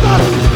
Stop!